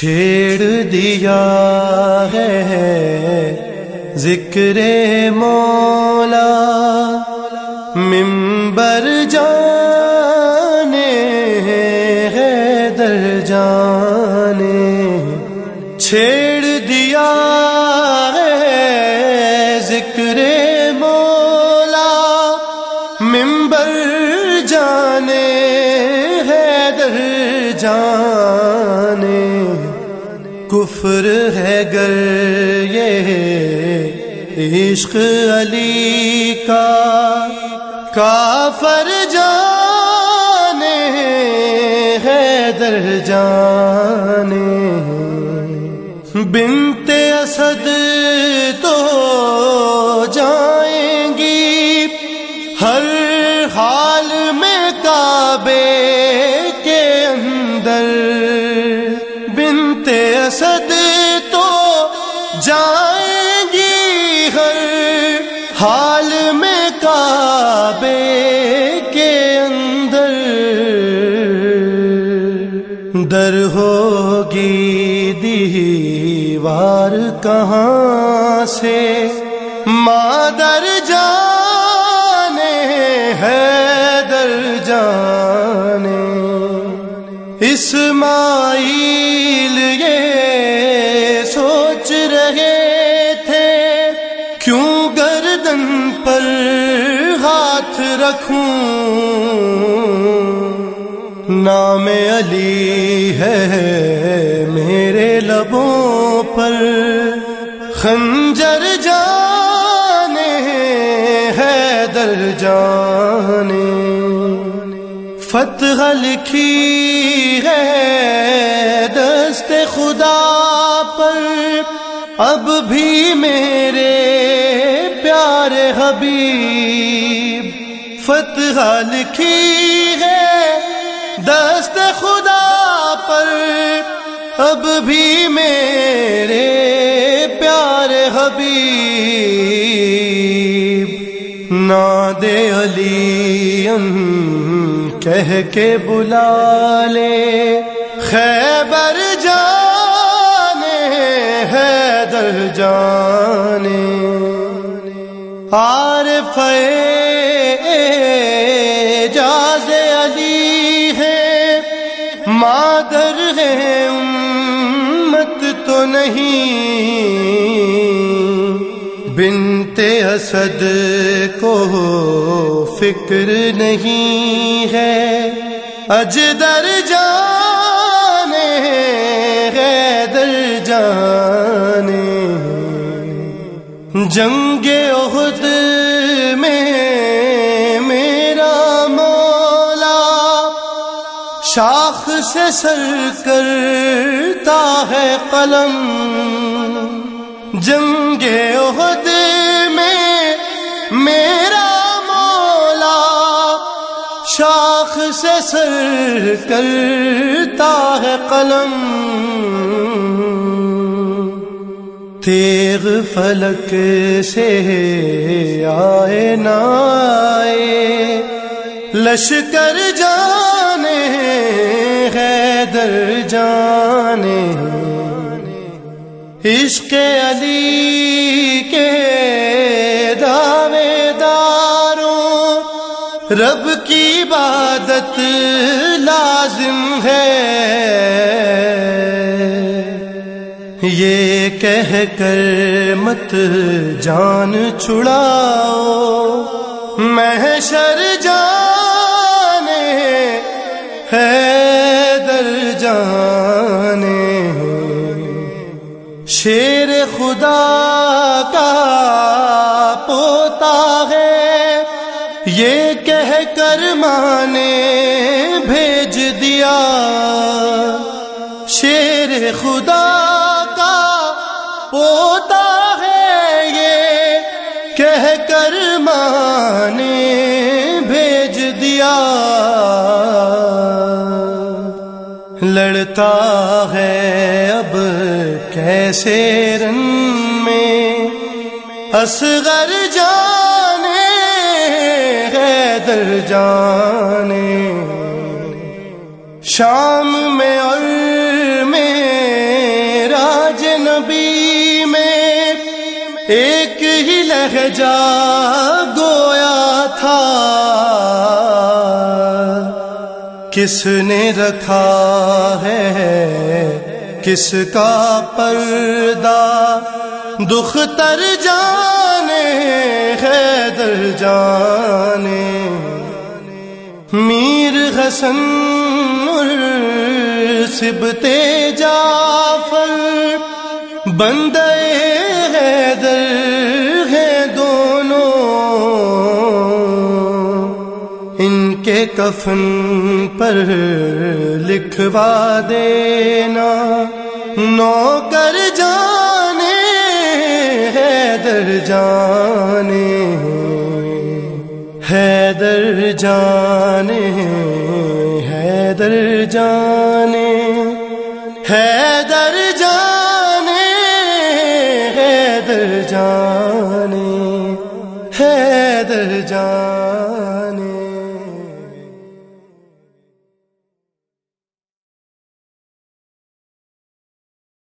چھیڑ دیا ہے ذکر مولا ممبر جانے ہے در جانے چھیڑ کفر ہے گر، یہ عشق علی کا کافر جانے ہے، در جانے بنت اسد تو جائیں گی ہر حال میں کعبے کے اندر۔ بنت تو جائیں گی ہر حال میں کعبے کے اندر۔ در ہوگی دیوار کہاں سے مادر جانے ہے در جانے۔ اسماعیل رکھوں۔ نام علی ہے میرے لبوں پر۔ خنجر جانے ہے در جانے۔ فتح لکھی ہے دست خدا پر۔ اب بھی میرے پیارے حبیب۔ فتح لکھی ہے دست خدا پر۔ اب بھی میرے پیارے حبیب، ناد علی کہہ کے بلا لے۔ خیبر جانے ہے در جانے۔ عارف جاز نہیں۔ بنت اسد کو فکر نہیں ہے۔ اجدر جانے غیدر جانے جنگ شاخ سے سر کرتا ہے قلم۔ جنگ عہد میں میرا مولا شاخ سے سر کرتا ہے قلم۔ تیغ فلک سے آئے نہ آئے لشکر جانے ہے در جانے عشق علی کے دعوے داروں، رب کی عبادت لازم ہے۔ یہ کہہ کر مت جان چھڑاؤ، محشر خدا کا پوتا ہے۔ یہ کہہ کر مانے بھیج دیا۔ شیر خدا کا پوتا لڑتا ہے اب کیسے رن میں؟ اصغر جانے حیدر جانے۔ شام میں اور میں راج نبی میں ایک ہی لہجہ گویا تھا۔ کس نے رکھا ہے؟ کس کا پردہ؟ دکھ تر جانے ہے در جانے۔ میر حسن سبتے جعفر بندے حیدر کفن پر لکھوا دینا۔ نو کر جانے حیدر جانے۔ حیدر جانے حیدر جانے۔ حیدر جانے حیدر جانے۔ حیدر جانے۔